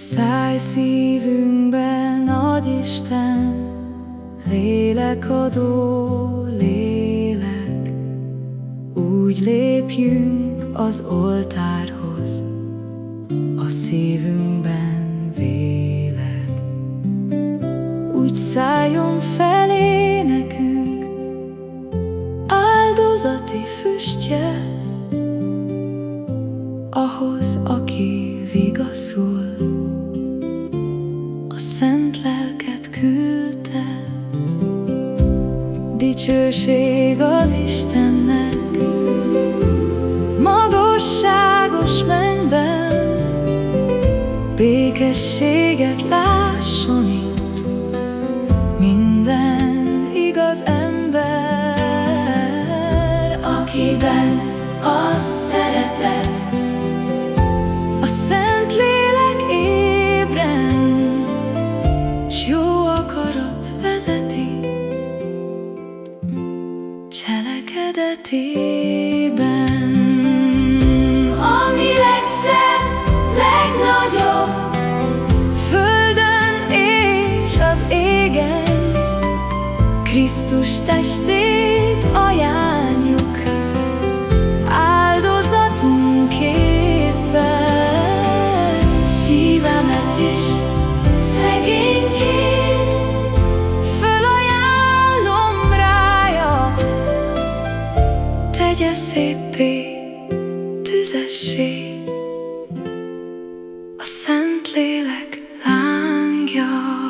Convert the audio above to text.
Száj szívünkben, nagy Isten, lélekadó lélek, úgy lépjünk az oltárhoz, a szívünkben véled. Úgy szálljon felé nekünk áldozati füstje, ahhoz, aki vigaszul a szent lelket küldte. Dicsőség az Istennek, magasságos mennyben, békességet lásson itt minden igaz ember, akiben az szeretet, cselekedetében. Ami legszebb, legnagyobb, földön és az égen, Krisztus testét ajánljuk, áldozatunk képen, szívemet is tegye szépé, tüzessé a Szent Lélek lángja.